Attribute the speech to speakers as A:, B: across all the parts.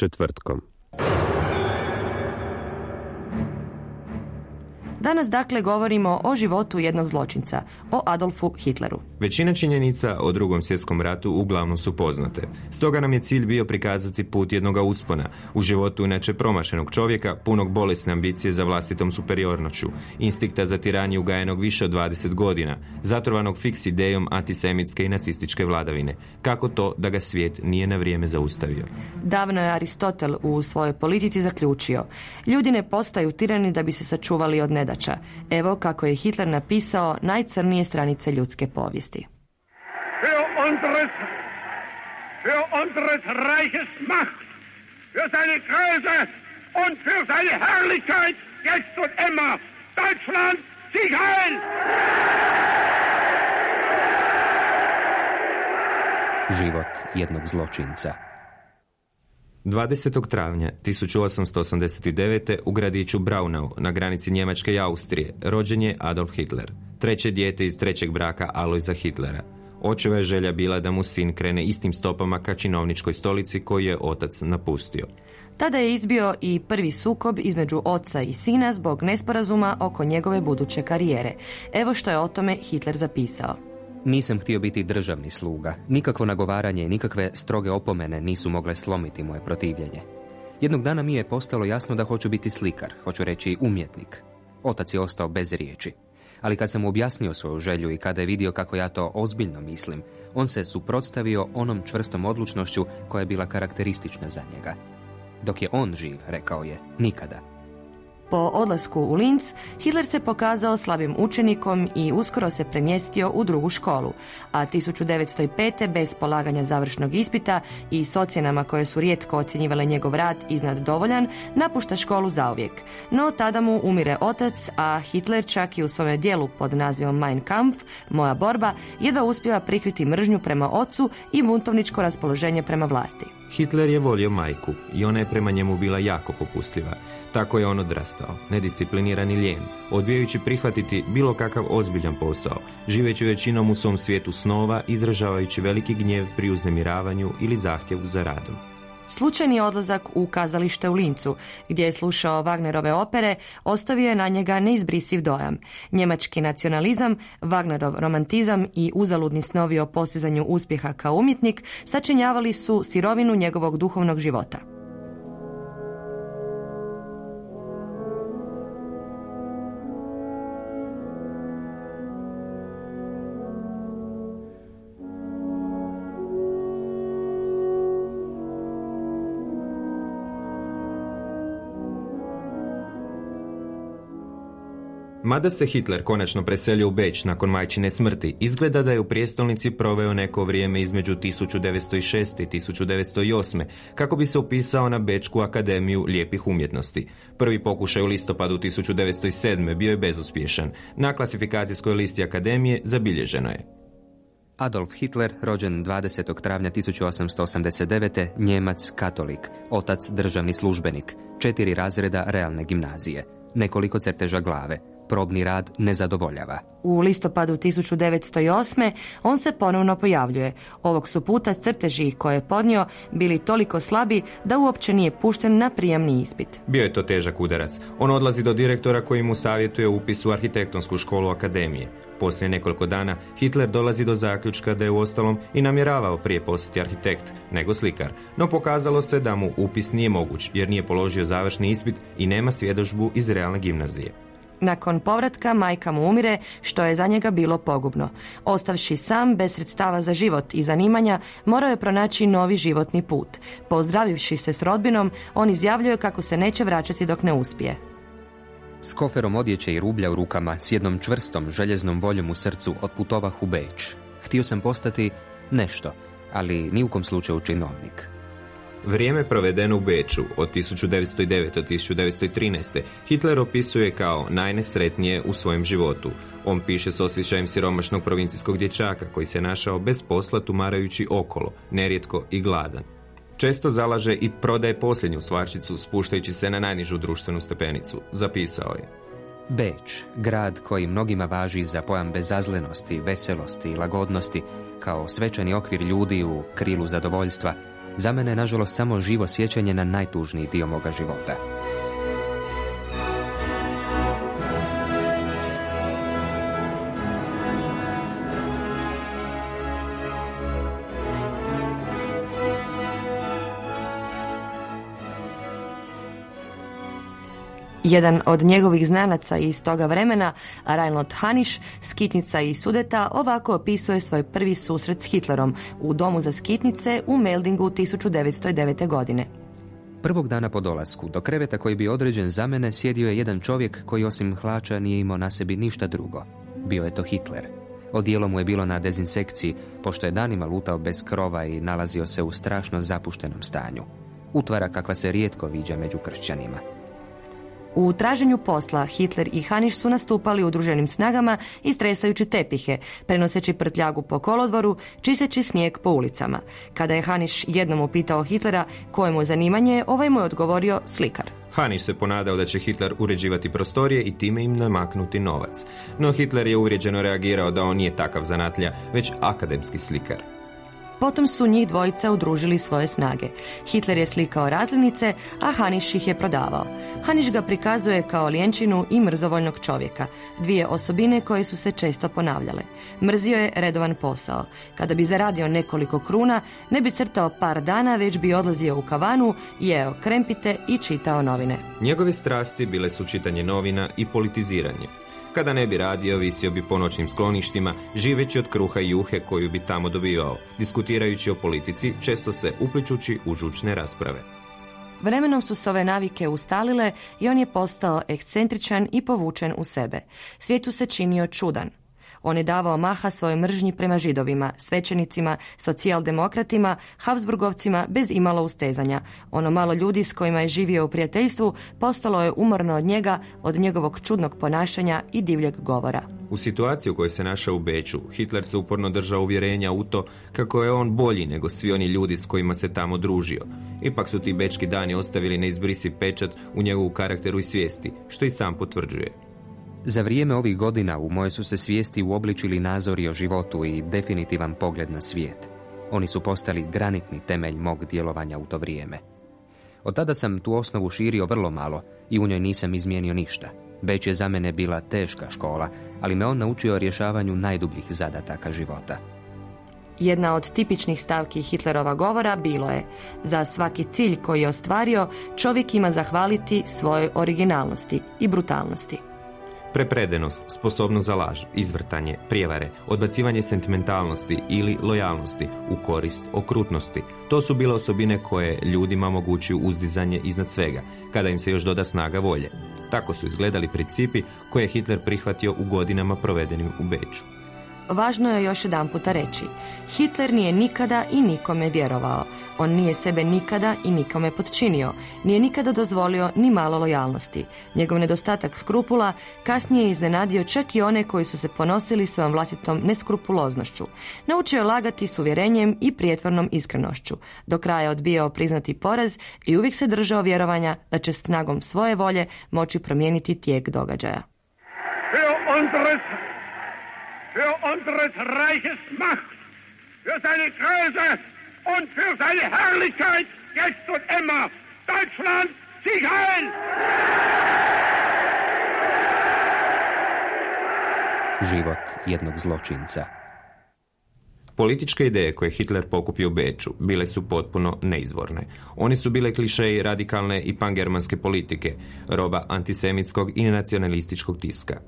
A: Četvrtkom.
B: Danas dakle govorimo o životu jednog zločinca, o Adolfu Hitleru.
C: Većina činjenica o drugom svjetskom ratu uglavnom su poznate. Stoga nam je cilj bio prikazati put jednog uspona u životu inače promašenog čovjeka, punog bolesne ambicije za vlastitom superiornošću, instikta za tiraniju ugajenog više od 20 godina, zatrovanog fiks idejom antisemitske i nacističke vladavine. Kako to da ga svijet nije na vrijeme zaustavio?
B: Davno je Aristotel u svojoj politici zaključio. Ljudi ne postaju tirani da bi se sačuvali od nedaća. Evo kako je Hitler napisao najcrnije stranice ljudske povijesti.
D: Unseres, für unseres Reiches Macht, für seine Größe und für seine Herrlichkeit, jetzt und immer. Deutschland, Sieg heil!
E: Život jednog zločinca.
C: 20. travnja 1889. u gradiću Braunau na granici Njemačke i Austrije rođen je Adolf Hitler, treće dijete iz trećeg braka Alojza Hitlera. Očeva je želja bila da mu sin krene istim stopama ka činovničkoj stolici koju je otac napustio.
B: Tada je izbio i prvi sukob između oca i sina zbog nesporazuma oko njegove buduće karijere. Evo što je o tome Hitler zapisao.
E: Nisam htio biti državni sluga. Nikakvo nagovaranje i nikakve stroge opomene nisu mogle slomiti moje protivljenje. Jednog dana mi je postalo jasno da hoću biti slikar, hoću reći umjetnik. Otac je ostao bez riječi. Ali kad sam mu objasnio svoju želju i kada je vidio kako ja to ozbiljno mislim, on se suprotstavio onom čvrstom odlučnošću koja je bila karakteristična za njega. Dok je on živ, rekao je, nikada.
B: Po odlasku u Linz, Hitler se pokazao slabim učenikom i uskoro se premjestio u drugu školu, a 1905. bez polaganja završnog ispita i s ocjenama koje su rijetko ocjenjivale njegov rad iznad dovoljan, napušta školu zauvijek. No tada mu umire otac, a Hitler čak i u svome dijelu pod nazivom Mein Kampf, Moja borba, jedva uspjeva prikriti mržnju prema ocu i buntovničko raspoloženje prema vlasti.
C: Hitler je volio majku i ona je prema njemu bila jako popustljiva. Tako je on odrastao, nediscipliniran i lijen, odbijajući prihvatiti bilo kakav ozbiljan posao, živeći većinom u svom svijetu snova, izražavajući veliki gnjev pri uznemiravanju ili zahtjevu za radom.
B: Slučajni odlazak u kazalište u Lincu, gdje je slušao Wagnerove opere, ostavio je na njega neizbrisiv dojam. Njemački nacionalizam, Wagnerov romantizam i uzaludni snovi o postizanju uspjeha kao umjetnik sačinjavali su sirovinu njegovog duhovnog života.
C: Mada se Hitler konačno preselio u Beč nakon majčine smrti, izgleda da je u prijestolnici proveo neko vrijeme između 1906. i 1908. kako bi se upisao na Bečku akademiju lijepih umjetnosti. Prvi pokušaj u listopadu 1907. bio je bezuspješan. Na klasifikacijskoj listi akademije zabilježeno je.
E: Adolf Hitler, rođen 20. travnja 1889. Njemac katolik, otac državni službenik, četiri razreda realne gimnazije, nekoliko crteža glave, probni rad ne zadovoljava.
B: U listopadu 1908. on se ponovno pojavljuje. Ovog su puta crteži koje je podnio bili toliko slabi da uopće nije pušten na prijemni ispit.
C: Bio je to težak udarac. On odlazi do direktora koji mu savjetuje upis u arhitektonsku školu akademije. Poslije nekoliko dana Hitler dolazi do zaključka da je uostalom i namjeravao prije postati arhitekt nego slikar, no pokazalo se da mu upis nije moguć jer nije položio završni ispit i nema svjedočbu iz realne gimnazije.
B: Nakon povratka majka mu umire, što je za njega bilo pogubno. Ostavši sam, bez sredstava za život i zanimanja, morao je pronaći novi životni put. Pozdravivši se s rodbinom, on izjavljuje kako se neće vraćati dok ne uspije.
E: S koferom odjeće i rublja u rukama, s jednom čvrstom, željeznom voljom u srcu, otputovah u Beč. Htio sam postati nešto, ali ni u kom slučaju činovnik.
C: Vrijeme provedeno u Beču od 1909. do 1913. Hitler opisuje kao najnesretnije u svojem životu. On piše s osjećajem siromašnog provincijskog dječaka koji se našao bez posla tumarajući okolo, nerijetko i gladan. Često zalaže i prodaje posljednju stvarčicu spuštajući se na najnižu društvenu stepenicu, zapisao je.
E: Beč, grad koji mnogima važi za pojam bezazlenosti, veselosti i lagodnosti, kao svečani okvir ljudi u krilu zadovoljstva, za mene je nažalost samo živo sjećanje na najtužniji dio moga života.
B: Jedan od njegovih znanaca iz toga vremena, Reinhold Haniš, skitnica i sudeta, ovako opisuje svoj prvi susret s Hitlerom u domu za skitnice u Meldingu 1909. godine.
E: Prvog dana po dolasku, do kreveta koji bi određen za mene, sjedio je jedan čovjek koji osim hlača nije imao na sebi ništa drugo. Bio je to Hitler. Odijelo mu je bilo na dezinsekciji, pošto je danima lutao bez krova i nalazio se u strašno zapuštenom stanju. Utvara kakva se rijetko viđa među kršćanima.
B: U traženju posla Hitler i Haniš su nastupali udruženim snagama i stresajući tepihe, prenoseći prtljagu po kolodvoru, čiseći snijeg po ulicama. Kada je Haniš jednom upitao Hitlera koje mu zanimanje, ovaj mu je odgovorio slikar.
C: Haniš se ponadao da će Hitler uređivati prostorije i time im namaknuti novac. No Hitler je uvrijeđeno reagirao da on nije takav zanatlja, već akademski slikar.
B: Potom su njih dvojica udružili svoje snage. Hitler je slikao razlinice, a Haniš ih je prodavao. Haniš ga prikazuje kao lijenčinu i mrzovoljnog čovjeka, dvije osobine koje su se često ponavljale. Mrzio je redovan posao. Kada bi zaradio nekoliko kruna, ne bi crtao par dana, već bi odlazio u kavanu, jeo krempite i čitao novine.
C: Njegove strasti bile su čitanje novina i politiziranje. Kada ne bi radio, visio bi po noćnim skloništima, živeći od kruha i juhe koju bi tamo dobivao, diskutirajući o politici, često se upličući u žučne rasprave.
B: Vremenom su se ove navike ustalile i on je postao ekscentričan i povučen u sebe. Svijetu se činio čudan. On je davao maha svojoj mržnji prema židovima, svećenicima, socijaldemokratima, Habsburgovcima bez imalo ustezanja. Ono malo ljudi s kojima je živio u prijateljstvu postalo je umorno od njega, od njegovog čudnog ponašanja i divljeg govora.
C: U situaciji u kojoj se našao u Beću, Hitler se uporno držao uvjerenja u to kako je on bolji nego svi oni ljudi s kojima se tamo družio. Ipak su ti bečki dani ostavili neizbrisi pečat u njegovu karakteru i svijesti, što i sam potvrđuje.
E: Za vrijeme ovih godina u moje su se svijesti uobličili nazori o životu i definitivan pogled na svijet. Oni su postali granitni temelj mog djelovanja u to vrijeme. Od tada sam tu osnovu širio vrlo malo i u njoj nisam izmijenio ništa. Već je za mene bila teška škola, ali me on naučio rješavanju najdubljih zadataka života.
B: Jedna od tipičnih stavki Hitlerova govora bilo je za svaki cilj koji je ostvario čovjek ima zahvaliti svojoj originalnosti i brutalnosti.
C: Prepredenost, sposobnost za laž, izvrtanje, prijevare, odbacivanje sentimentalnosti ili lojalnosti u korist okrutnosti. To su bile osobine koje ljudima omogućuju uzdizanje iznad svega, kada im se još doda snaga volje. Tako su izgledali principi koje je Hitler prihvatio u godinama provedenim u Beču.
B: Važno je još jedan puta reći, Hitler nije nikada i nikome vjerovao. On nije sebe nikada i nikome podčinio, nije nikada dozvolio ni malo lojalnosti. Njegov nedostatak skrupula kasnije je iznenadio čak i one koji su se ponosili svojom vlastitom neskrupuloznošću. Naučio je lagati s uvjerenjem i prijetvornom iskrenošću. Do kraja odbijao priznati poraz i uvijek se držao vjerovanja da će snagom svoje volje moći promijeniti tijek događaja.
D: Für unseres Reiches Macht, für seine Größe und für seine Herrlichkeit jetzt und immer. Deutschland, Sieg heil!
E: Život jednog zločinca.
C: Političke ideje koje Hitler pokupio u Beču bile su potpuno neizvorne. Oni su bile klišeji radikalne i pangermanske politike, roba antisemitskog i nacionalističkog tiska.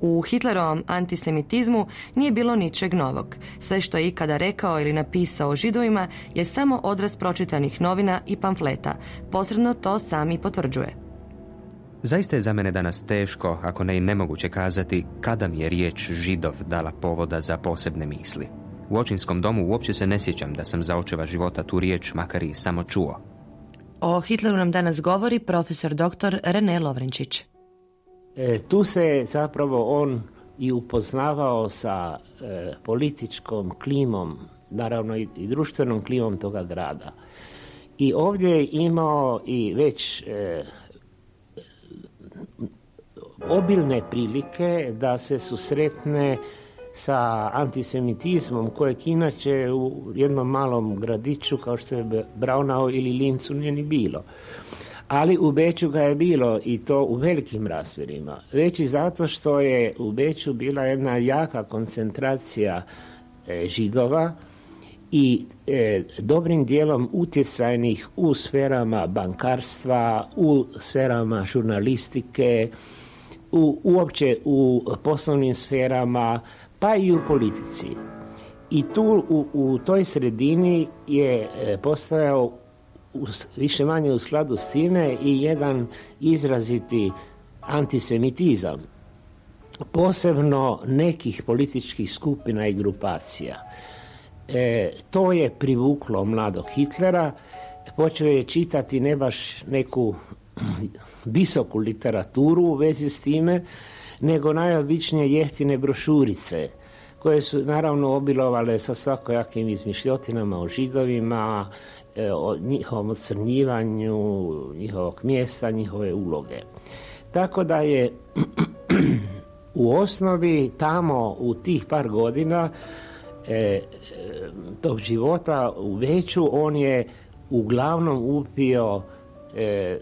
B: U Hitlerovom antisemitizmu nije bilo ničeg novog. Sve što je ikada rekao ili napisao o židovima je samo odraz pročitanih novina i pamfleta. Posredno to sami potvrđuje.
E: Zaista je za mene danas teško, ako ne i nemoguće kazati, kada mi je riječ židov dala povoda za posebne misli. U očinskom domu uopće se ne sjećam da sam za očeva života tu riječ makar i samo čuo.
B: O Hitleru nam danas govori profesor dr. René Lovrenčić.
F: E, tu se zapravo on i upoznavao sa e, političkom klimom, naravno i, društvenom klimom toga grada. I ovdje je imao i već e, obilne prilike da se susretne sa antisemitizmom kojeg inače u jednom malom gradiću kao što je Braunau ili Lincu nije ni bilo. Ali u Beću ga je bilo i to u velikim razmjerima. Već i zato što je u Beću bila jedna jaka koncentracija e, židova i e, dobrim dijelom utjecajnih u sferama bankarstva, u sferama žurnalistike, u, uopće u poslovnim sferama, pa i u politici. I tu u, u toj sredini je e, postojao više manje u skladu s time i jedan izraziti antisemitizam, posebno nekih političkih skupina i grupacija. E, to je privuklo mladog Hitlera, počeo je čitati ne baš neku visoku literaturu u vezi s time, nego najobičnije jeftine brošurice koje su naravno obilovale sa svakojakim izmišljotinama o židovima, o njihovom ocrnjivanju, njihovog mjesta, njihove uloge. Tako da je u osnovi tamo u tih par godina e, e, tog života u veću on je uglavnom upio e,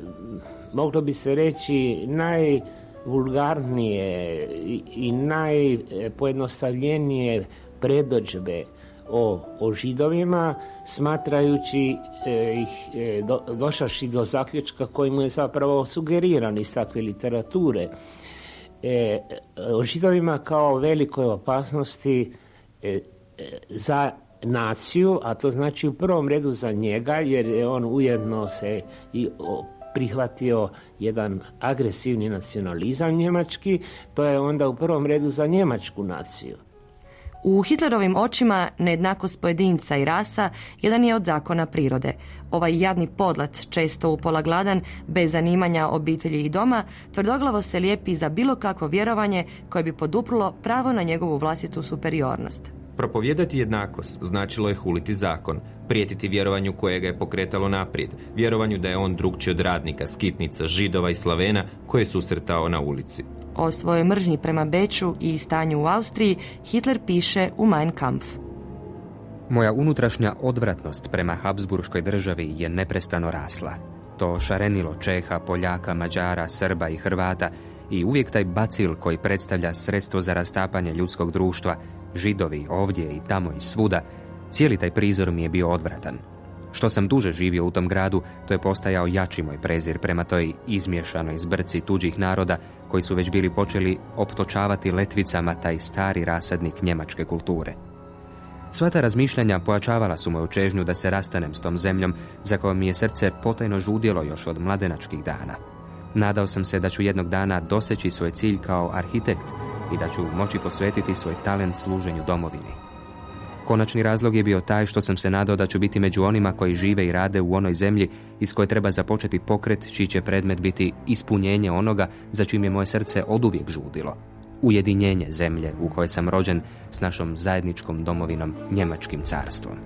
F: moglo bi se reći naj vulgarnije i najpojednostavljenije predođbe o, o židovima, smatrajući e, ih e, do, došavši do zaključka koji mu je zapravo sugeriran iz takve literature. E, o židovima kao velikoj opasnosti e, za naciju, a to znači u prvom redu za njega, jer je on ujedno se i prihvatio jedan agresivni nacionalizam njemački, to je onda u prvom redu za njemačku naciju.
B: U Hitlerovim očima nejednakost pojedinca i rasa jedan je od zakona prirode. Ovaj jadni podlac, često upola gladan, bez zanimanja obitelji i doma, tvrdoglavo se lijepi za bilo kakvo vjerovanje koje bi poduprulo pravo na njegovu vlastitu superiornost.
C: Propovijedati jednakost značilo je huliti zakon, prijetiti vjerovanju koje ga je pokretalo naprijed, vjerovanju da je on drugčiji od radnika, skitnica, židova i slavena koje je susretao na ulici.
B: O svojoj mržnji prema Beču i stanju u Austriji Hitler piše u Mein Kampf.
E: Moja unutrašnja odvratnost prema Habsburškoj državi je neprestano rasla. To šarenilo Čeha, Poljaka, Mađara, Srba i Hrvata i uvijek taj bacil koji predstavlja sredstvo za rastapanje ljudskog društva židovi ovdje i tamo i svuda, cijeli taj prizor mi je bio odvratan. Što sam duže živio u tom gradu, to je postajao jači moj prezir prema toj izmješanoj zbrci tuđih naroda koji su već bili počeli optočavati letvicama taj stari rasadnik njemačke kulture. Sva ta razmišljanja pojačavala su moju čežnju da se rastanem s tom zemljom za kojom mi je srce potajno žudjelo još od mladenačkih dana. Nadao sam se da ću jednog dana doseći svoj cilj kao arhitekt i da ću moći posvetiti svoj talent služenju domovini. Konačni razlog je bio taj što sam se nadao da ću biti među onima koji žive i rade u onoj zemlji iz koje treba započeti pokret čiji će predmet biti ispunjenje onoga za čim je moje srce oduvijek žudilo. Ujedinjenje zemlje u kojoj sam rođen s našom zajedničkom domovinom Njemačkim carstvom.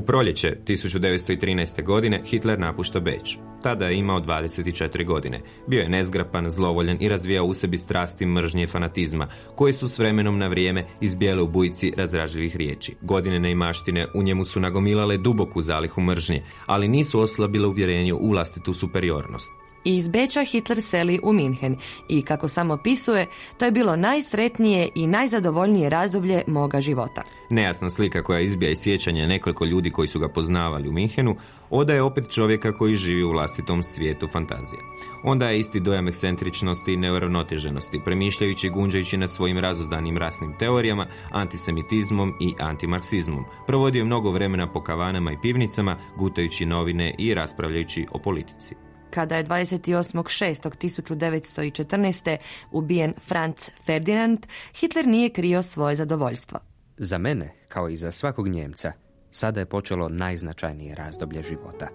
C: U proljeće 1913. godine Hitler napušta Beč. Tada je imao 24 godine. Bio je nezgrapan, zlovoljen i razvijao u sebi strasti mržnje fanatizma, koji su s vremenom na vrijeme izbijale u bujici razražljivih riječi. Godine neimaštine u njemu su nagomilale duboku zalihu mržnje, ali nisu oslabile uvjerenje u vlastitu superiornost.
B: Iz Beča Hitler seli u Minhen i kako samo opisuje, to je bilo najsretnije i najzadovoljnije razdoblje moga života.
C: Nejasna slika koja izbija iz sjećanja nekoliko ljudi koji su ga poznavali u Minhenu, odaje opet čovjeka koji živi u vlastitom svijetu fantazije. Onda je isti dojam ekscentričnosti i neuravnoteženosti, premišljajući i gunđajući nad svojim razuzdanim rasnim teorijama, antisemitizmom i antimarksizmom. Provodio je mnogo vremena po kavanama i pivnicama, gutajući novine i raspravljajući o politici.
B: Kada je 28.6.1914. ubijen Franz Ferdinand, Hitler nije krio svoje zadovoljstvo.
E: Za mene, kao i za svakog Njemca, sada je počelo najznačajnije razdoblje života.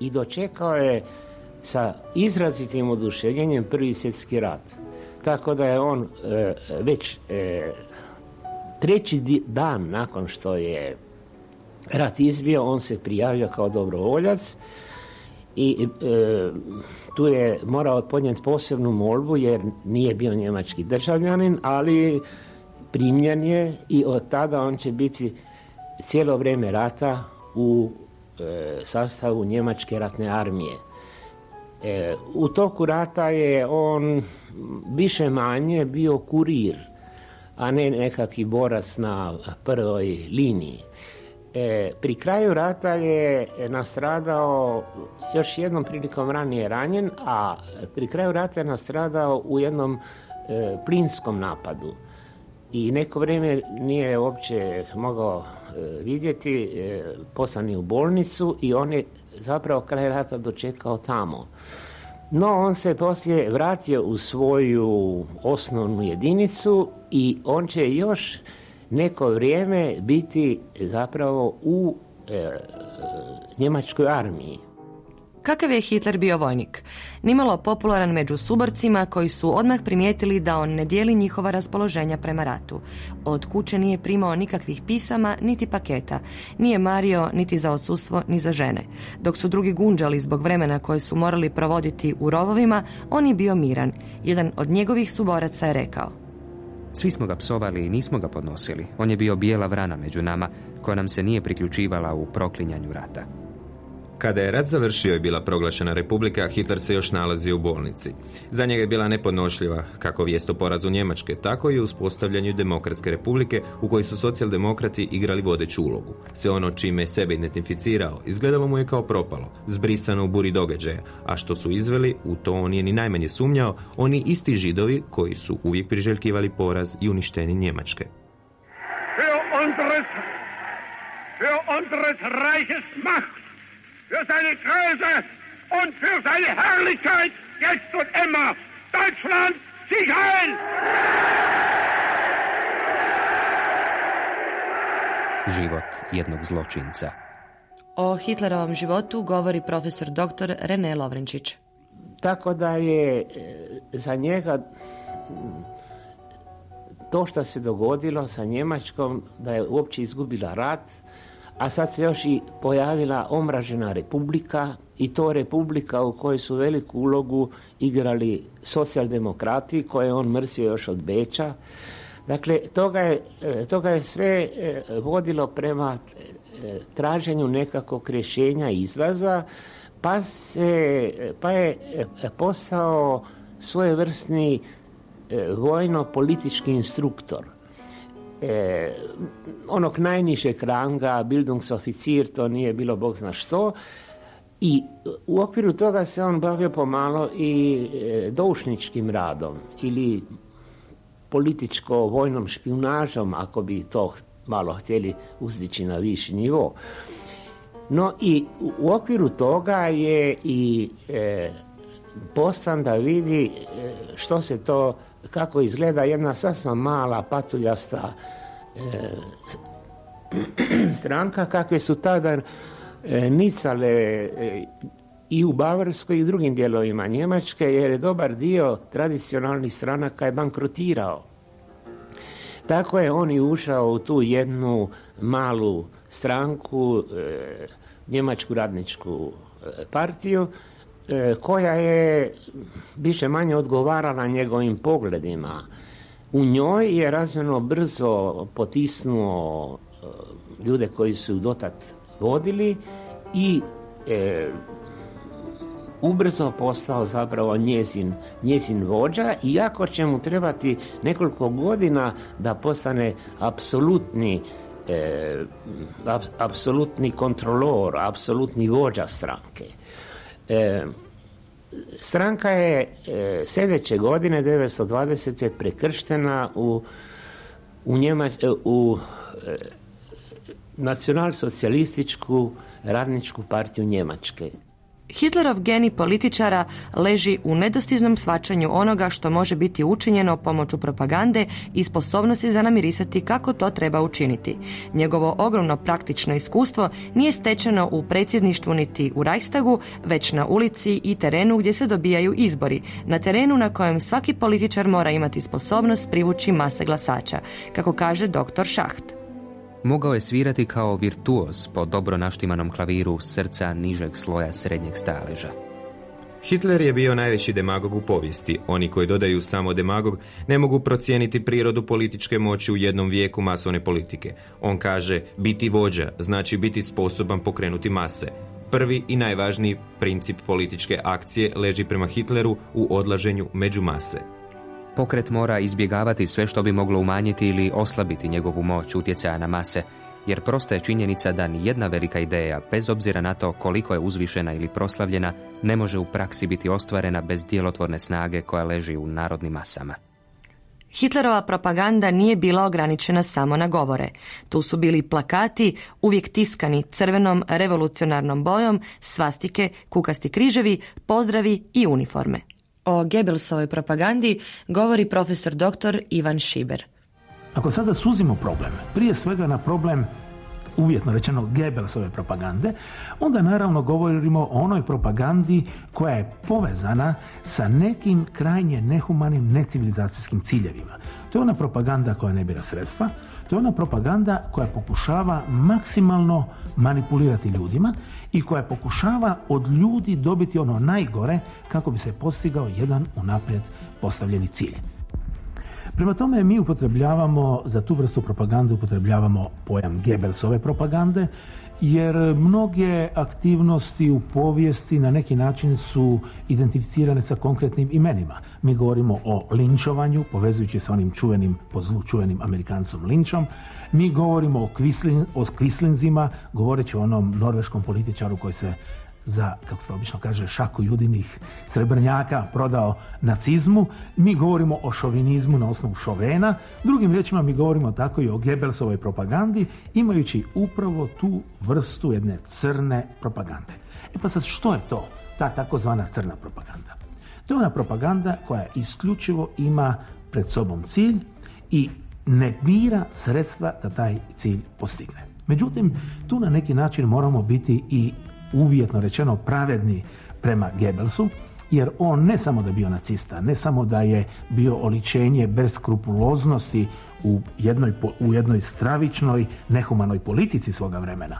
F: I dočekao je sa izrazitim oduševljenjem prvi svjetski rat. Tako da je on e, već e, treći dan nakon što je rat izbio, on se prijavio kao dobrovoljac i e, tu je morao podnijeti posebnu molbu jer nije bio njemački državljanin, ali primljen je i od tada on će biti cijelo vrijeme rata u e, sastavu njemačke ratne armije. E, u toku rata je on više manje bio kurir, a ne nekakvi borac na prvoj liniji. E, pri kraju rata je nastradao još jednom prilikom ranije ranjen, a pri kraju rata je nastradao u jednom e, plinskom napadu. I neko vrijeme nije uopće mogao e, vidjeti, e, poslani u bolnicu i on je zapravo kraj rata dočekao tamo. No, on se poslije vratio u svoju osnovnu jedinicu i on će još neko vrijeme biti zapravo u e, njemačkoj armiji.
B: Kakav je Hitler bio vojnik? Nimalo popularan među suborcima koji su odmah primijetili da on ne dijeli njihova raspoloženja prema ratu. Od kuće nije primao nikakvih pisama niti paketa. Nije mario niti za odsustvo ni za žene. Dok su drugi gunđali zbog vremena koje su morali provoditi u rovovima, on je bio miran. Jedan od njegovih suboraca je rekao
E: svi smo ga psovali i nismo ga podnosili. On je bio bijela vrana među nama, koja nam se nije priključivala u proklinjanju rata.
C: Kada je rat završio i bila proglašena republika, Hitler se još nalazi u bolnici. Za njega je bila nepodnošljiva kako vijest o porazu Njemačke, tako i u uspostavljanju demokratske republike u kojoj su socijaldemokrati igrali vodeću ulogu. Sve ono čime je sebe identificirao izgledalo mu je kao propalo, zbrisano u buri događaja, a što su izveli, u to on je ni najmanje sumnjao, oni isti židovi koji su uvijek priželjkivali poraz i uništeni Njemačke.
D: Für für seine Größe und für seine Herrlichkeit, jetzt und immer. Deutschland, sieg heil!
E: Život jednog zločinca.
B: O Hitlerovom životu govori profesor dr. René Lovrenčić.
F: Tako da je e, za njega to što se dogodilo sa Njemačkom, da je uopće izgubila rat, a sad se još i pojavila omražena republika i to republika u kojoj su veliku ulogu igrali socijaldemokrati koje on mrsio još od Beča. Dakle, toga je, e, toga je sve e, vodilo prema e, traženju nekakvog rješenja izlaza, pa, se, pa je postao svojevrsni vojno-politički instruktor e, onog najnižeg ranga, bildungsoficir, to nije bilo bog zna što, i u okviru toga se on bavio pomalo i e, doušničkim radom ili političko-vojnom špionažom, ako bi to malo htjeli uzdići na viši nivo. No i u okviru toga je i e, postan da vidi e, što se to kako izgleda jedna sasma mala patuljasta e, stranka kakve su tada e, nicale e, i u Bavarskoj i u drugim dijelovima Njemačke jer je dobar dio tradicionalnih stranaka je bankrotirao. Tako je on i ušao u tu jednu malu stranku, e, Njemačku radničku e, partiju, koja je više manje odgovarala njegovim pogledima. U njoj je razmjerno brzo potisnuo ljude koji su dotad vodili i ubrzo postao zapravo njezin, njezin vođa, iako će mu trebati nekoliko godina da postane apsolutni e, apsolutni kontrolor, apsolutni vođa stranke. E, stranka je e, sljedeće godine 1920. prekrštena u u, Njema, e, u e, nacionalsocijalističku radničku partiju Njemačke.
B: Hitlerov geni političara leži u nedostižnom svačanju onoga što može biti učinjeno pomoću propagande i sposobnosti za namirisati kako to treba učiniti. Njegovo ogromno praktično iskustvo nije stečeno u predsjedništvu niti u Reichstagu, već na ulici i terenu gdje se dobijaju izbori, na terenu na kojem svaki političar mora imati sposobnost privući mase glasača, kako kaže dr. Schacht.
E: Mogao je svirati kao virtuoz po dobro naštimanom klaviru srca nižeg sloja srednjeg staleža.
C: Hitler je bio najveći demagog u povijesti. Oni koji dodaju samo demagog ne mogu procijeniti prirodu političke moći u jednom vijeku masovne politike. On kaže, biti vođa znači biti sposoban pokrenuti mase. Prvi i najvažniji princip političke akcije leži prema Hitleru u odlaženju među mase.
E: Pokret mora izbjegavati sve što bi moglo umanjiti ili oslabiti njegovu moć utjecaja na mase, jer prosta je činjenica da ni jedna velika ideja, bez obzira na to koliko je uzvišena ili proslavljena, ne može u praksi biti ostvarena bez djelotvorne snage koja leži u narodnim masama.
B: Hitlerova propaganda nije bila ograničena samo na govore. Tu su bili plakati, uvijek tiskani crvenom revolucionarnom bojom, svastike, kukasti križevi, pozdravi i uniforme. O Gebelsovoj propagandi govori profesor dr. Ivan Šiber.
G: Ako sada suzimo problem, prije svega na problem uvjetno rečeno Gebelsove propagande, onda naravno govorimo o onoj propagandi koja je povezana sa nekim krajnje nehumanim necivilizacijskim ciljevima. To je ona propaganda koja ne bira sredstva, to je ona propaganda koja pokušava maksimalno manipulirati ljudima i koja pokušava od ljudi dobiti ono najgore kako bi se postigao jedan unaprijed postavljeni cilj. Prema tome mi upotrebljavamo, za tu vrstu propagande upotrebljavamo pojam Gebelsove propagande, jer mnoge aktivnosti u povijesti na neki način su identificirane sa konkretnim imenima. Mi govorimo o linčovanju, povezujući s onim čuvenim, po Amerikancom linčom. Mi govorimo o, kvislin, o kvislinzima, govoreći o onom norveškom političaru koji se za, kako se obično kaže, šaku judinih srebrnjaka prodao nacizmu. Mi govorimo o šovinizmu na osnovu šovena. Drugim riječima mi govorimo tako i o Gebelsovoj propagandi, imajući upravo tu vrstu jedne crne propagande. E pa sad, što je to, ta takozvana crna propaganda? To je ona propaganda koja isključivo ima pred sobom cilj i ne bira sredstva da taj cilj postigne. Međutim, tu na neki način moramo biti i uvjetno rečeno pravedni prema Goebbelsu, jer on ne samo da je bio nacista, ne samo da je bio oličenje beskrupuloznosti u jednoj, u jednoj stravičnoj, nehumanoj politici svoga vremena.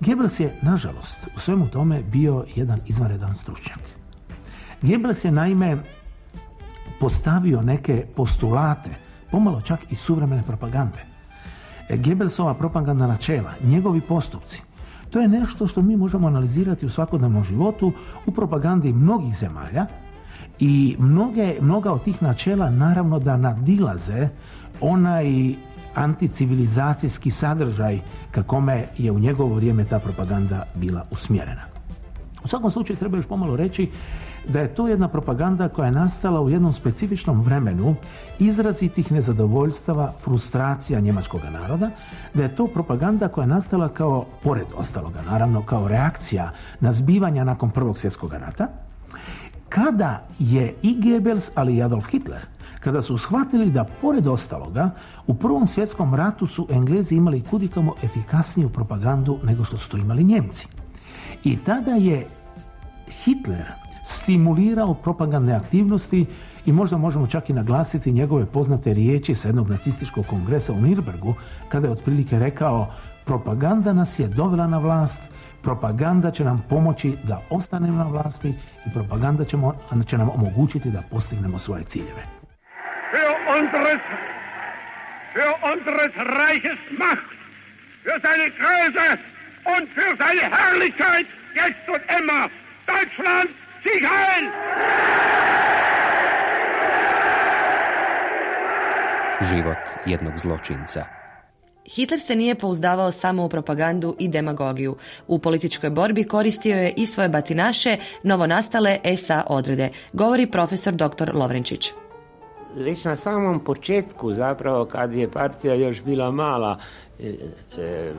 G: Goebbels je, nažalost, u svemu tome bio jedan izvanredan stručnjak. Goebbels je naime postavio neke postulate, pomalo čak i suvremene propagande. Goebbelsova propaganda načela, njegovi postupci, to je nešto što mi možemo analizirati u svakodnevnom životu u propagandi mnogih zemalja i mnoge, mnoga od tih načela naravno da nadilaze onaj anticivilizacijski sadržaj kakome je u njegovo vrijeme ta propaganda bila usmjerena. U svakom slučaju treba još pomalo reći da je to jedna propaganda koja je nastala u jednom specifičnom vremenu izrazitih nezadovoljstava, frustracija njemačkog naroda, da je to propaganda koja je nastala kao, pored ostaloga naravno, kao reakcija na zbivanja nakon Prvog svjetskog rata, kada je i Goebbels, ali i Adolf Hitler, kada su shvatili da, pored ostaloga, u Prvom svjetskom ratu su Englezi imali kudikamo efikasniju propagandu nego što su to imali Njemci. I tada je Hitler stimulirao propagandne aktivnosti i možda možemo čak i naglasiti njegove poznate riječi sa jednog nacističkog kongresa u Nirbergu kada je otprilike rekao Propaganda nas je dovela na vlast, propaganda će nam pomoći da ostanemo na vlasti i propaganda će nam omogućiti da postignemo svoje ciljeve.
D: Deutschland, Sieg heil!
E: Život jednog zločinca.
B: Hitler se nije pouzdavao samo u propagandu i demagogiju. U političkoj borbi koristio je i svoje batinaše, novonastale SA odrede, govori profesor dr. Lovrenčić.
F: Već na samom početku, zapravo kad je partija još bila mala, e, e,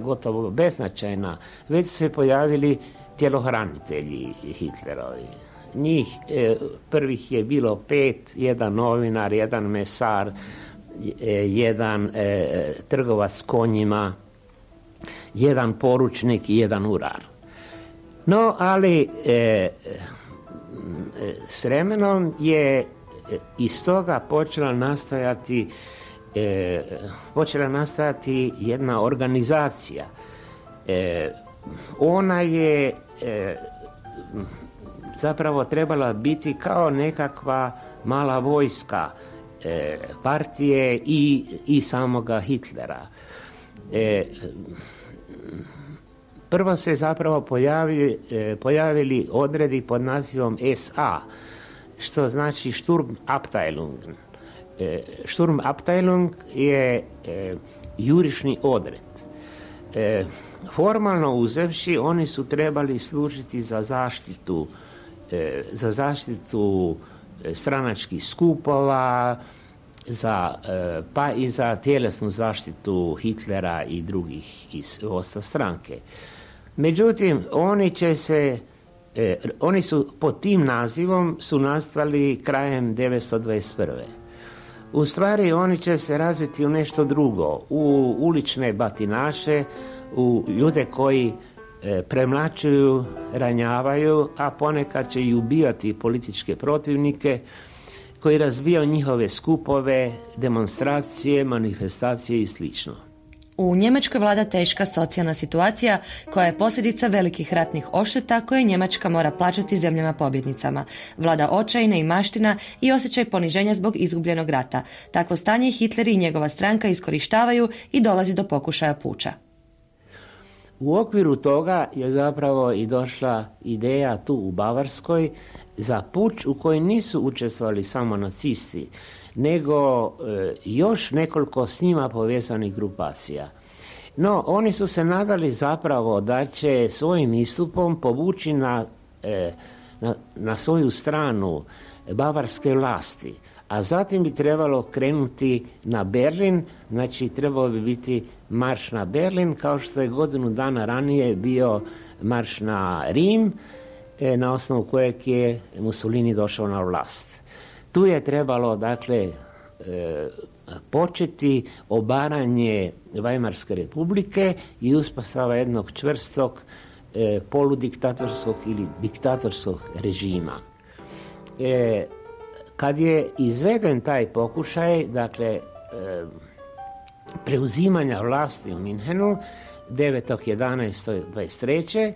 F: gotovo beznačajna, već su se pojavili tjelohranitelji Hitlerovi. Njih e, prvih je bilo pet, jedan novinar, jedan mesar, E, jedan e, trgovac konjima, jedan poručnik i jedan urar. No, ali e, s vremenom je iz toga počela nastajati počela nastajati jedna organizacija. ona je zapravo trebala biti kao nekakva mala vojska E, partije i, i samoga Hitlera. E, prvo se zapravo pojavi, e, pojavili odredi pod nazivom SA, što znači Sturm Abteilung. E, Sturm Abteilung je e, jurišni odred. Formalno uzevši, oni su trebali služiti za zaštitu za zaštitu stranačkih skupova, za, e, pa i za tjelesnu zaštitu Hitlera i drugih iz vodstva stranke. Međutim, oni će se, e, oni su pod tim nazivom su nastali krajem 1921. U stvari oni će se razviti u nešto drugo, u ulične batinaše, u ljude koji e, premlačuju, ranjavaju, a ponekad će i ubijati političke protivnike, koji razbijao njihove skupove, demonstracije, manifestacije i sl.
B: U Njemačkoj vlada teška socijalna situacija koja je posljedica velikih ratnih ošteta koje Njemačka mora plaćati zemljama pobjednicama. Vlada očajna i maština i osjećaj poniženja zbog izgubljenog rata. Takvo stanje Hitler i njegova stranka iskorištavaju i dolazi do pokušaja puča.
F: U okviru toga je zapravo i došla ideja tu u Bavarskoj za puč u kojoj nisu učestvovali samo nacisti, nego e, još nekoliko s njima povezanih grupacija. No, oni su se nadali zapravo da će svojim istupom povući na, e, na, na svoju stranu bavarske vlasti, a zatim bi trebalo krenuti na Berlin, znači trebalo bi biti marš na Berlin, kao što je godinu dana ranije bio marš na Rim, E, na osnovu kojeg je Mussolini došao na vlast. Tu je trebalo, dakle, e, početi obaranje Vajmarske republike i uspostava jednog čvrstog e, poludiktatorskog ili diktatorskog režima. kad je izveden taj pokušaj, dakle, preuzimanja vlasti u Minhenu 9.11.23.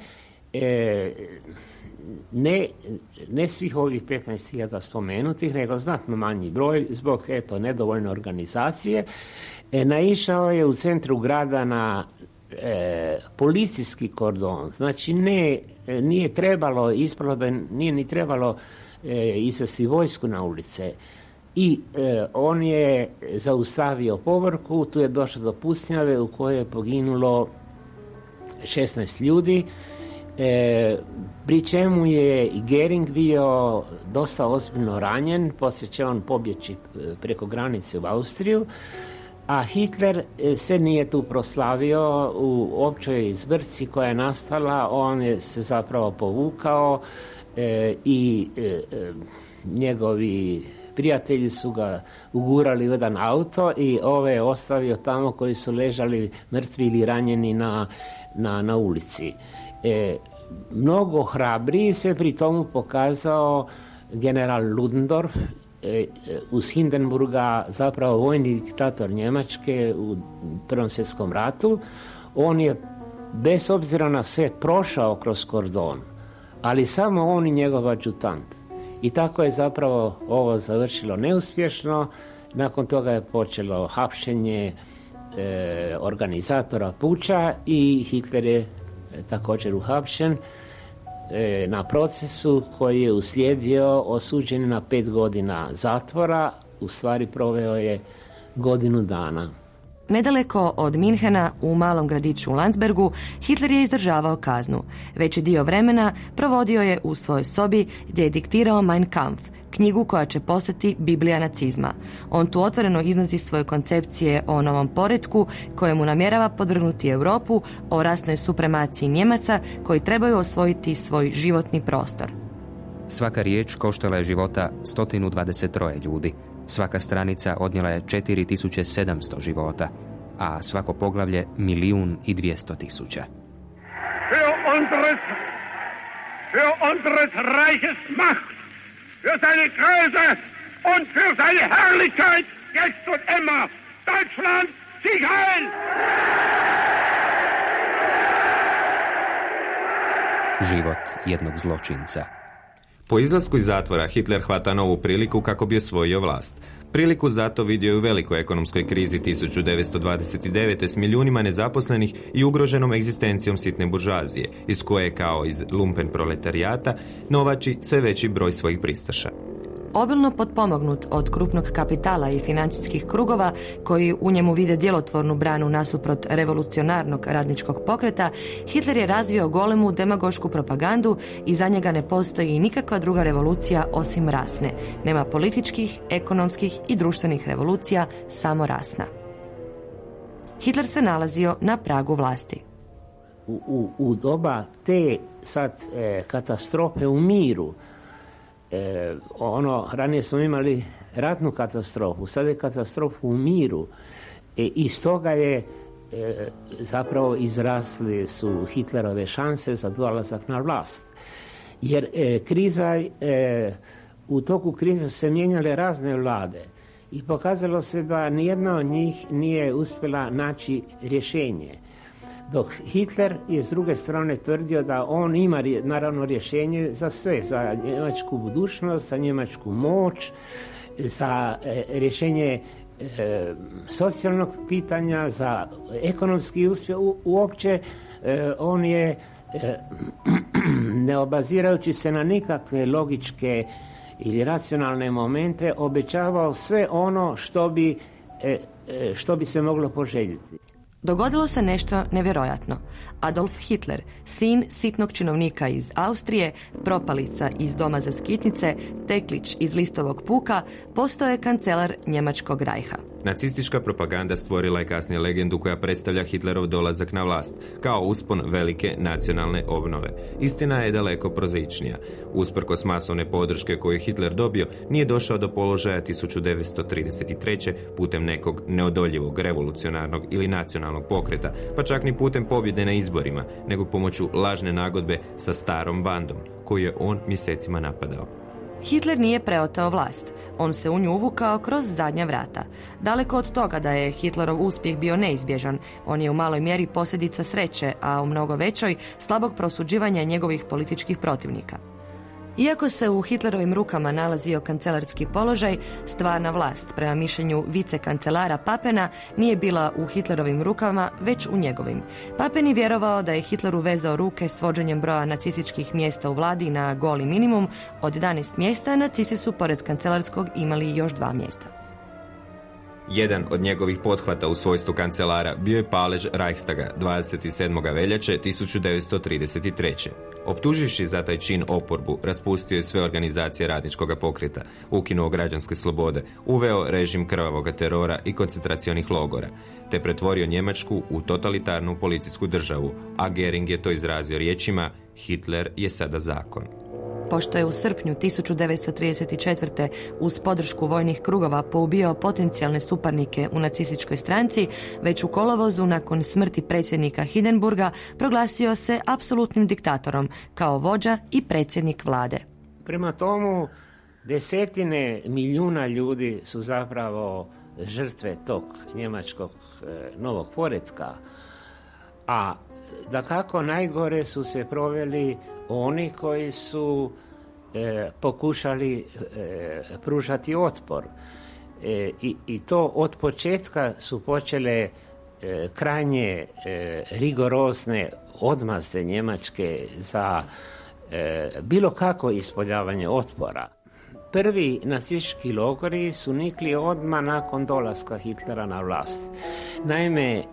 F: E, ne, ne svih ovih 15.000 spomenutih, nego znatno manji broj zbog eto, nedovoljne organizacije. E, naišao je u centru grada na e, policijski kordon. Znači ne, nije trebalo ispravo nije ni trebalo e, izvesti vojsku na ulice. I e, on je zaustavio povrku, tu je došlo do pustinjave u kojoj je poginulo 16 ljudi, E, pri čemu je i Gering bio dosta ozbiljno ranjen, poslije će on pobjeći e, preko granice u Austriju, a Hitler e, se nije tu proslavio. U općoj zbrci koja je nastala, on je se zapravo povukao e, i njegovi prijatelji su ga ugurali u jedan auto i ove ostavio tamo koji su ležali mrtvi ili ranjeni na, na, na ulici. E, mnogo hrabriji se pri tomu pokazao general Ludendorff e, uz Hindenburga zapravo vojni diktator Njemačke u Prvom svjetskom ratu. On je bez obzira na sve prošao kroz kordon, ali samo on i njegov adjutant. I tako je zapravo ovo završilo neuspješno. Nakon toga je počelo hapšenje e, organizatora puča i Hitler je također uhapšen e, na procesu koji je uslijedio osuđen na pet godina zatvora, u stvari proveo je godinu dana.
B: Nedaleko od Minhena u malom gradiću Landsbergu Hitler je izdržavao kaznu. Veći dio vremena provodio je u svojoj sobi gdje je diktirao Mein Kampf, knjigu koja će postati Biblija nacizma. On tu otvoreno iznosi svoje koncepcije o novom poretku kojemu namjerava podvrgnuti Europu, o rasnoj supremaciji Njemaca koji trebaju osvojiti svoj životni prostor.
E: Svaka riječ koštala je života 123 ljudi. Svaka stranica odnijela je 4700 života, a svako poglavlje milijun i dvijesto tisuća.
D: Für unseres, für unseres Reiches Macht für seine Größe und für seine Herrlichkeit jetzt und immer. Deutschland, Sieg heil!
E: Život jednog zločinca.
C: Po izlasku iz zatvora Hitler hvata novu priliku kako bi osvojio vlast. Priliku zato vidio u velikoj ekonomskoj krizi 1929. s milijunima nezaposlenih i ugroženom egzistencijom sitne buržazije, iz koje kao iz lumpen proletarijata novači sve veći broj svojih pristaša.
B: Obilno potpomognut od krupnog kapitala i financijskih krugova koji u njemu vide djelotvornu branu nasuprot revolucionarnog radničkog pokreta, Hitler je razvio golemu demagošku propagandu i za njega ne postoji nikakva druga revolucija osim rasne. Nema političkih, ekonomskih i društvenih revolucija, samo rasna. Hitler se nalazio na pragu vlasti.
F: U, u, u doba te sad e, katastrofe u miru, e, ono, ranije smo imali ratnu katastrofu, sad je katastrofu u miru. E, I stoga je e, zapravo izrasli su Hitlerove šanse za dolazak na vlast. Jer e, kriza, e, u toku krize se mijenjale razne vlade i pokazalo se da nijedna od njih nije uspjela naći rješenje. Dok Hitler je s druge strane tvrdio da on ima naravno rješenje za sve, za njemačku budućnost, za njemačku moć, za e, rješenje e, socijalnog pitanja, za ekonomski uspjeh. uopće e, on je ne obazirajući se na nikakve logičke ili racionalne momente obećavao sve ono što bi, što bi se moglo poželjeti.
B: Dogodilo se nešto nevjerojatno. Adolf Hitler, sin sitnog činovnika iz Austrije, propalica iz doma za skitnice, teklić iz listovog puka, postao je kancelar Njemačkog rajha.
C: Nacistička propaganda stvorila je kasnije legendu koja predstavlja Hitlerov dolazak na vlast, kao uspon velike nacionalne obnove. Istina je daleko prozaičnija. Usprkos masovne podrške koju Hitler dobio, nije došao do položaja 1933. putem nekog neodoljivog revolucionarnog ili nacionalnog pokreta, pa čak ni putem pobjede na nego pomoću lažne nagodbe sa starom bandom, koju je on mjesecima napadao.
B: Hitler nije preotao vlast. On se u nju uvukao kroz zadnja vrata. Daleko od toga da je Hitlerov uspjeh bio neizbježan, on je u maloj mjeri posljedica sreće, a u mnogo većoj slabog prosuđivanja njegovih političkih protivnika. Iako se u Hitlerovim rukama nalazio kancelarski položaj, stvarna vlast, prema mišljenju vicekancelara Papena, nije bila u Hitlerovim rukama, već u njegovim. Papen je vjerovao da je Hitleru vezao ruke s vođenjem broja nacističkih mjesta u vladi na goli minimum. Od 11 mjesta nacisti su pored kancelarskog imali još dva mjesta.
C: Jedan od njegovih pothvata u svojstvu kancelara bio je palež Reichstaga 27. veljače 1933. Optuživši za taj čin oporbu, raspustio je sve organizacije radničkog pokreta, ukinuo građanske slobode, uveo režim krvavog terora i koncentracionih logora, te pretvorio Njemačku u totalitarnu policijsku državu, a Gering je to izrazio riječima Hitler je sada zakon
B: pošto je u srpnju 1934. uz podršku vojnih krugova poubio potencijalne suparnike u nacističkoj stranci, već u kolovozu nakon smrti predsjednika Hindenburga proglasio se apsolutnim diktatorom kao vođa i predsjednik vlade.
F: Prema tomu Desetine milijuna ljudi su zapravo žrtve tog njemačkog e, novog poretka, a da kako najgore su se proveli oni koji su pokušali e, pružati otpor. i, I to od početka su počele krajnje rigorozne odmazde Njemačke za bilo kako ispoljavanje otpora. Prvi nacistički logori su nikli odmah nakon dolaska Hitlera na vlast. Naime,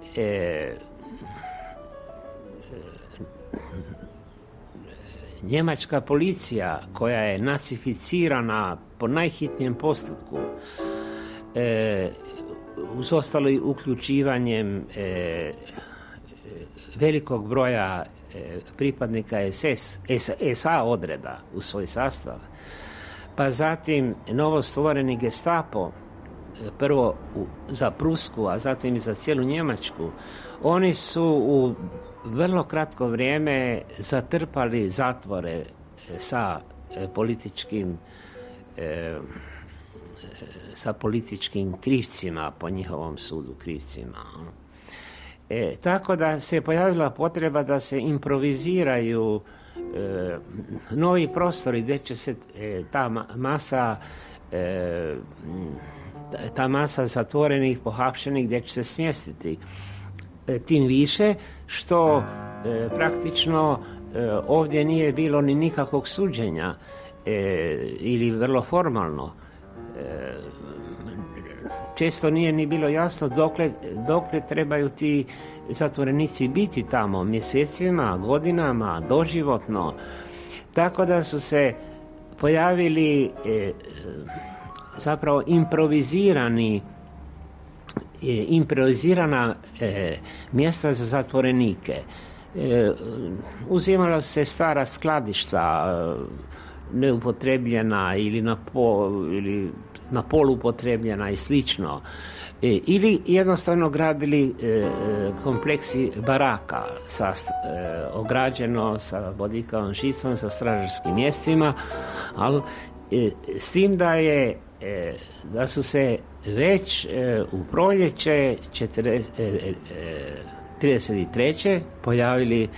F: njemačka policija koja je nacificirana po najhitnijem postupku e, uz ostalo uključivanjem e, velikog broja pripadnika SS, SA odreda u svoj sastav pa zatim novo stvoreni gestapo, e, prvo za Prusku, a zatim i za cijelu Njemačku, oni su u vrlo kratko vrijeme zatrpali zatvore e, sa e, političkim sa političkim krivcima po njihovom sudu krivcima. E, tako da se pojavila potreba da se improviziraju e, novi prostori gdje će se e, ta masa e, ta masa zatvorenih, pohapšenih gdje će se smjestiti. E, tim više što praktično ovdje nije bilo ni nikakvog suđenja ili vrlo formalno. Često nije ni bilo jasno dokle, dokle trebaju ti zatvorenici biti tamo mjesecima, godinama, doživotno. Tako da su se pojavili e, zapravo improvizirani e, improvizirana e, mjesta za zatvorenike. E, uzimala se stara skladišta neupotrebljena ili na, po, ili na polu upotrebljena i slično. E, ili jednostavno gradili e, e, kompleksi baraka sa ograđeno sa bodikavom šicom, sa stražarskim mjestima, ali s tim da je da su se već u proljeće 1933. pojavili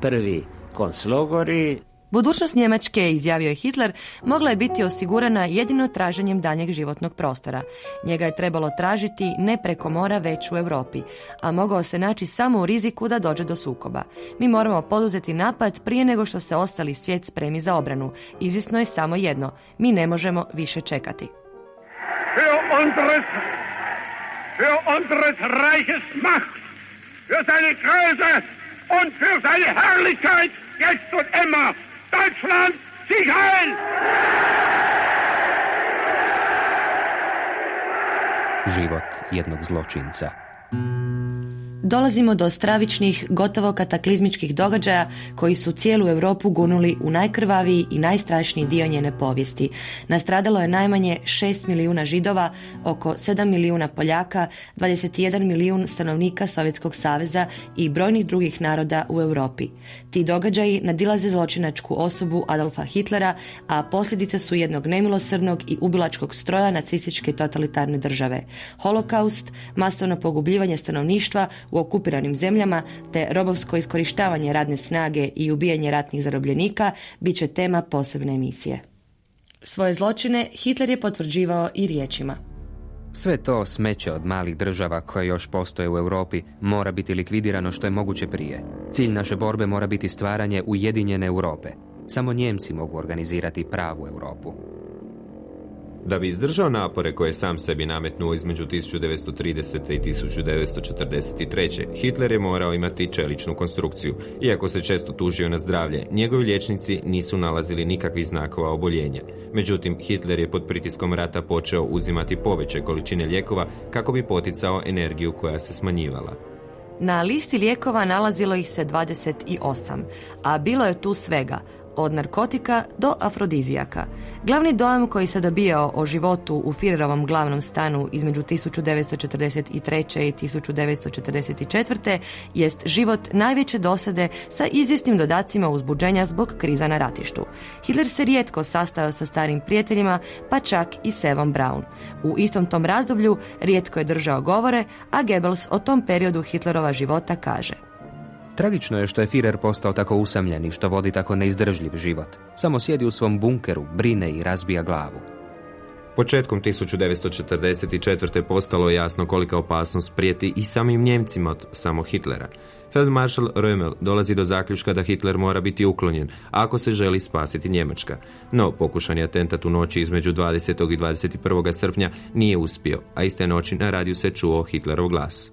F: prvi konclogori
B: Budućnost Njemačke, izjavio je Hitler, mogla je biti osigurana jedino traženjem daljnjeg životnog prostora. Njega je trebalo tražiti ne preko mora već u Europi, a mogao se naći samo u riziku da dođe do sukoba. Mi moramo poduzeti napad prije nego što se ostali svijet spremi za obranu. Izvisno je samo jedno, mi ne možemo više čekati.
D: Für unseres, für unseres Macht, für seine und für seine jetzt und immer, Deutschland, sieg heil!
E: Život jednog zločinca.
B: Dolazimo do stravičnih, gotovo kataklizmičkih događaja koji su cijelu Europu gunuli u najkrvaviji i najstrašniji dio njene povijesti. Nastradalo je najmanje 6 milijuna židova, oko 7 milijuna Poljaka, 21 milijun stanovnika Sovjetskog saveza i brojnih drugih naroda u Europi. Ti događaji nadilaze zločinačku osobu Adolfa Hitlera, a posljedice su jednog nemilosrdnog i ubilačkog stroja nacističke totalitarne države. Holokaust, masovno pogubljivanje stanovništva u okupiranim zemljama te robovsko iskorištavanje radne snage i ubijanje ratnih zarobljenika bit će tema posebne emisije. Svoje zločine Hitler je potvrđivao i riječima.
E: Sve to smeće od malih država koje još postoje u Europi mora biti likvidirano što je moguće prije. Cilj naše borbe mora biti stvaranje ujedinjene Europe. Samo Njemci mogu organizirati pravu Europu.
C: Da bi izdržao napore koje sam sebi nametnuo između 1930. i 1943. Hitler je morao imati čeličnu konstrukciju. Iako se često tužio na zdravlje, njegovi liječnici nisu nalazili nikakvih znakova oboljenja. Međutim, Hitler je pod pritiskom rata počeo uzimati poveće količine lijekova kako bi poticao energiju koja se smanjivala.
B: Na listi lijekova nalazilo ih se 28, a bilo je tu svega, od narkotika do afrodizijaka. Glavni dojam koji se dobijao o životu u Firerovom glavnom stanu između 1943. i 1944. jest život najveće dosade sa izvjesnim dodacima uzbuđenja zbog kriza na ratištu. Hitler se rijetko sastajao sa starim prijateljima, pa čak i s Evom Braun. U istom tom razdoblju rijetko je držao govore, a Goebbels o tom periodu Hitlerova života kaže –
E: Tragično je što je Führer postao tako usamljen i što vodi tako neizdržljiv život. Samo sjedi u svom bunkeru, brine i razbija glavu.
C: Početkom 1944. postalo je jasno kolika opasnost prijeti i samim Njemcima od samo Hitlera. Feldmaršal Römel dolazi do zaključka da Hitler mora biti uklonjen ako se želi spasiti Njemačka. No, pokušani atentat u noći između 20. i 21. srpnja nije uspio, a iste noći na radiju se čuo Hitlerov glas.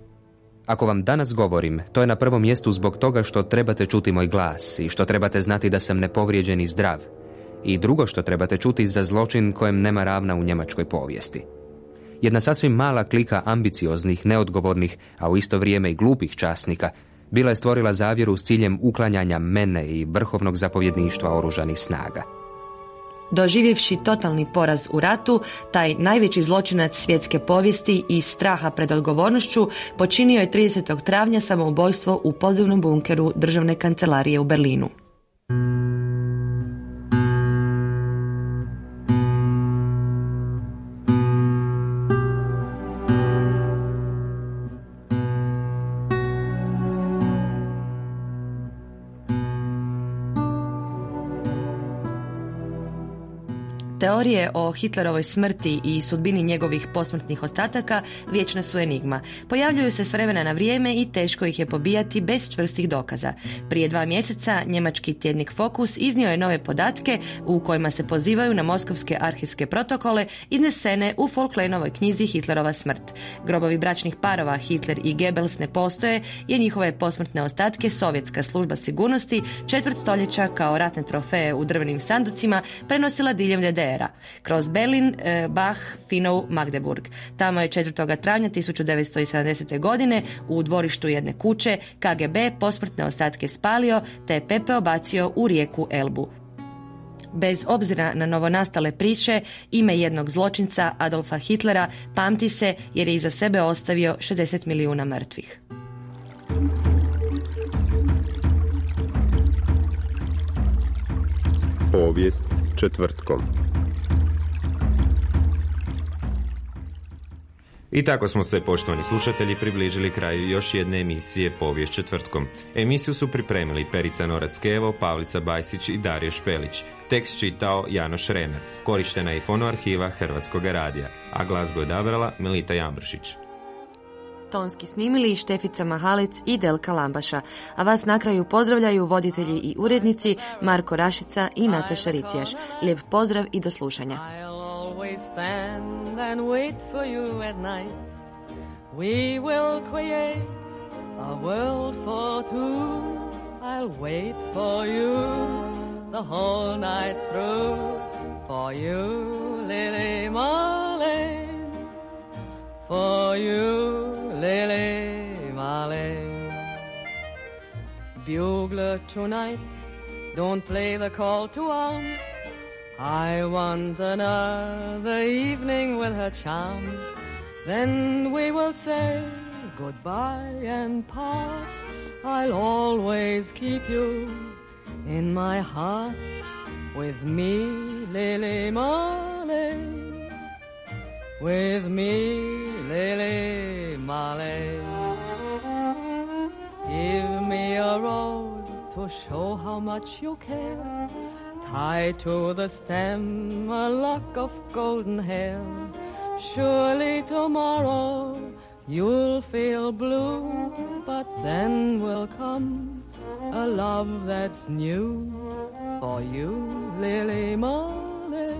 E: Ako vam danas govorim, to je na prvom mjestu zbog toga što trebate čuti moj glas i što trebate znati da sam nepovrijeđen i zdrav. I drugo što trebate čuti za zločin kojem nema ravna u njemačkoj povijesti. Jedna sasvim mala klika ambicioznih, neodgovornih, a u isto vrijeme i glupih časnika, bila je stvorila zavjeru s ciljem uklanjanja mene i vrhovnog zapovjedništva oružanih snaga.
B: Doživjevši totalni poraz u ratu, taj najveći zločinac svjetske povijesti i straha pred odgovornošću počinio je 30. travnja samoubojstvo u pozivnom bunkeru državne kancelarije u Berlinu. Teorije o Hitlerovoj smrti i sudbini njegovih posmrtnih ostataka vječna su enigma. Pojavljuju se s vremena na vrijeme i teško ih je pobijati bez čvrstih dokaza. Prije dva mjeseca njemački tjednik Fokus iznio je nove podatke u kojima se pozivaju na moskovske arhivske protokole iznesene u Folklenovoj knjizi Hitlerova smrt. Grobovi bračnih parova Hitler i Goebbels ne postoje jer njihove posmrtne ostatke sovjetska služba sigurnosti četvrt stoljeća kao ratne trofeje u drvenim sanducima prenosila diljem DDR kroz Berlin, e, Bach, Finov, Magdeburg. Tamo je 4. travnja 1970. godine u dvorištu jedne kuće KGB posmrtne ostatke spalio te je Pepe obacio u rijeku Elbu. Bez obzira na novonastale priče, ime jednog zločinca Adolfa Hitlera pamti se jer je iza sebe ostavio 60 milijuna mrtvih.
A: Povijest četvrtkom.
C: I tako smo se, poštovani slušatelji, približili kraju još jedne emisije Povijest četvrtkom. Emisiju su pripremili Perica Norac-Kevo, Pavlica Bajsić i Dario Špelić. Tekst čitao Janoš Remer. Korištena je fonoarhiva Hrvatskog radija, a glazbu je odabrala Milita Jambršić.
B: Tonski snimili Štefica Mahalec i Delka Lambaša, a vas na kraju pozdravljaju voditelji i urednici Marko Rašica i Nataša Ricijaš. Lijep pozdrav i do slušanja. Always stand and wait for you at night. We will create a world for two. I'll wait for you the whole night through. For you, Lily Marlene. For you, Lily Marlene. Bugler tonight, don't play the call to arms. I want another evening with her charms. Then we will say goodbye and part. I'll always keep you in my heart with me, Lily Marley. With me, Lily Marley. Give me a rose to show how much you care Tie to the stem a lock of golden hair. Surely tomorrow you'll feel blue, but then will come a love that's new for you, Lily Marley.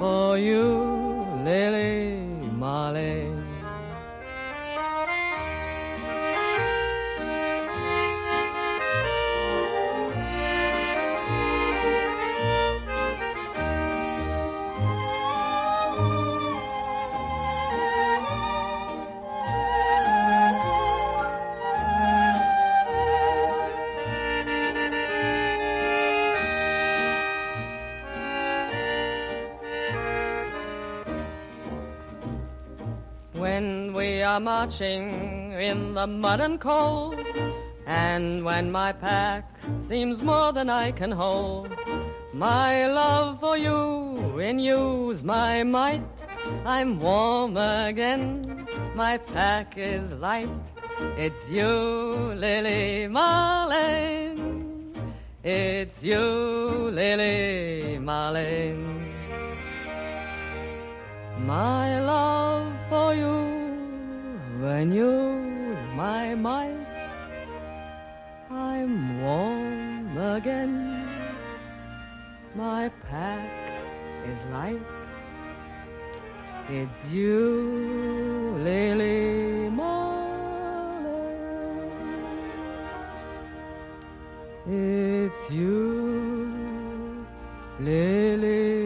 B: For you, Lily Marley.
H: Marching in the mud and cold, and when my pack seems more than I can hold. My love for you renews my might. I'm warm again. My pack is light. It's you, Lily Marlene. It's you, Lily Marlene. My love for you renews my might. I'm warm again. My pack is light. It's you, Lily Marley. It's you, Lily